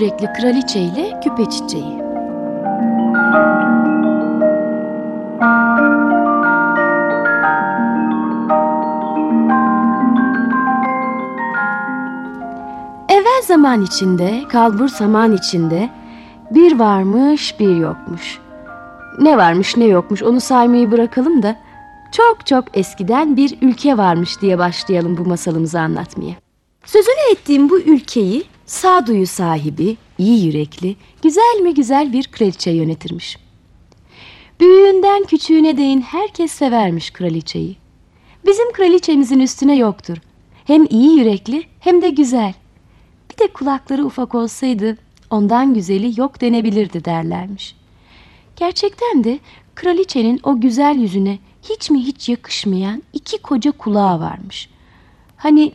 yürekli kraliçe ile küpe çiçeği. Evvel zaman içinde, kalbur zaman içinde bir varmış bir yokmuş. Ne varmış ne yokmuş onu saymayı bırakalım da çok çok eskiden bir ülke varmış diye başlayalım bu masalımızı anlatmaya. Sözünü ettiğim bu ülkeyi sağduyu sahibi, iyi yürekli, güzel mi güzel bir kraliçe yönetirmiş. Büyüğünden küçüğüne değin herkes severmiş kraliçeyi. Bizim kraliçemizin üstüne yoktur. Hem iyi yürekli hem de güzel. Bir de kulakları ufak olsaydı ondan güzeli yok denebilirdi derlermiş. Gerçekten de kraliçenin o güzel yüzüne hiç mi hiç yakışmayan iki koca kulağı varmış. Hani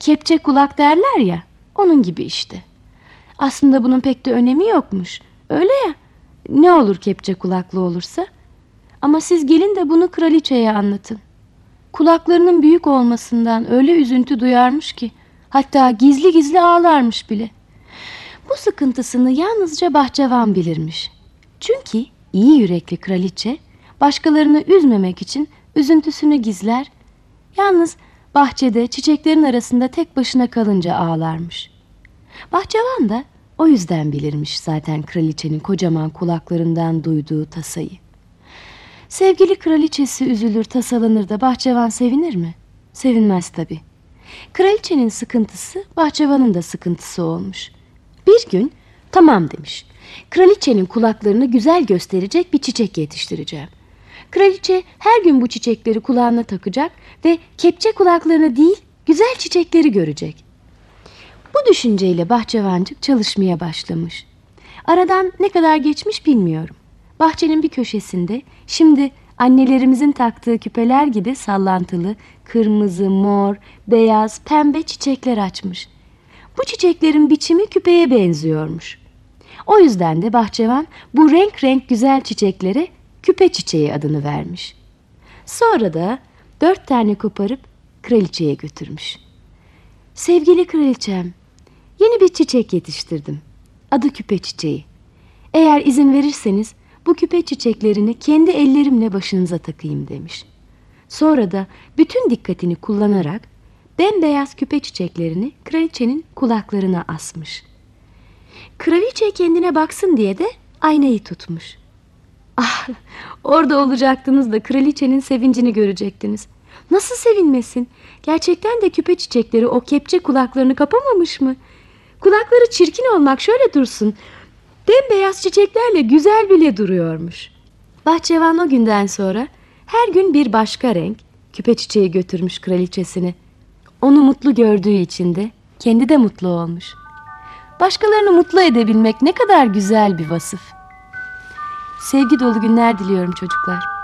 kepçe kulak derler ya onun gibi işte. Aslında bunun pek de önemi yokmuş. Öyle ya ne olur kepçe kulaklı olursa. Ama siz gelin de bunu kraliçeye anlatın. Kulaklarının büyük olmasından öyle üzüntü duyarmış ki hatta gizli gizli ağlarmış bile. Bu sıkıntısını yalnızca bahçıvan bilirmiş. Çünkü iyi yürekli kraliçe başkalarını üzmemek için üzüntüsünü gizler. Yalnız bahçede çiçeklerin arasında tek başına kalınca ağlarmış. Bahçıvan da o yüzden bilirmiş zaten kraliçenin kocaman kulaklarından duyduğu tasayı. Sevgili kraliçesi üzülür tasalanır da bahçıvan sevinir mi? Sevinmez tabii. Kraliçenin sıkıntısı bahçıvanın da sıkıntısı olmuş. Bir gün tamam demiş. Kraliçenin kulaklarını güzel gösterecek bir çiçek yetiştireceğim. Kraliçe her gün bu çiçekleri kulağına takacak ve kepçe kulaklarını değil güzel çiçekleri görecek. Bu düşünceyle bahçıvancık çalışmaya başlamış. Aradan ne kadar geçmiş bilmiyorum. Bahçenin bir köşesinde şimdi annelerimizin taktığı küpeler gibi sallantılı kırmızı, mor, beyaz, pembe çiçekler açmış. Bu çiçeklerin biçimi küpeye benziyormuş. O yüzden de bahçıvan bu renk renk güzel çiçeklere küpe çiçeği adını vermiş. Sonra da dört tane koparıp kraliçeye götürmüş. Sevgili kraliçem, yeni bir çiçek yetiştirdim. Adı küpe çiçeği. Eğer izin verirseniz bu küpe çiçeklerini kendi ellerimle başınıza takayım demiş. Sonra da bütün dikkatini kullanarak bembeyaz küpe çiçeklerini kraliçenin kulaklarına asmış. Kraliçe kendine baksın diye de aynayı tutmuş. Ah, orada olacaktınız da kraliçenin sevincini görecektiniz. Nasıl sevinmesin? Gerçekten de küpe çiçekleri o kepçe kulaklarını kapamamış mı? Kulakları çirkin olmak şöyle dursun. Bembeyaz çiçeklerle güzel bile duruyormuş. Bahçıvan o günden sonra her gün bir başka renk küpe çiçeği götürmüş kraliçesini. Onu mutlu gördüğü için de kendi de mutlu olmuş. Başkalarını mutlu edebilmek ne kadar güzel bir vasıf. Sevgi dolu günler diliyorum çocuklar.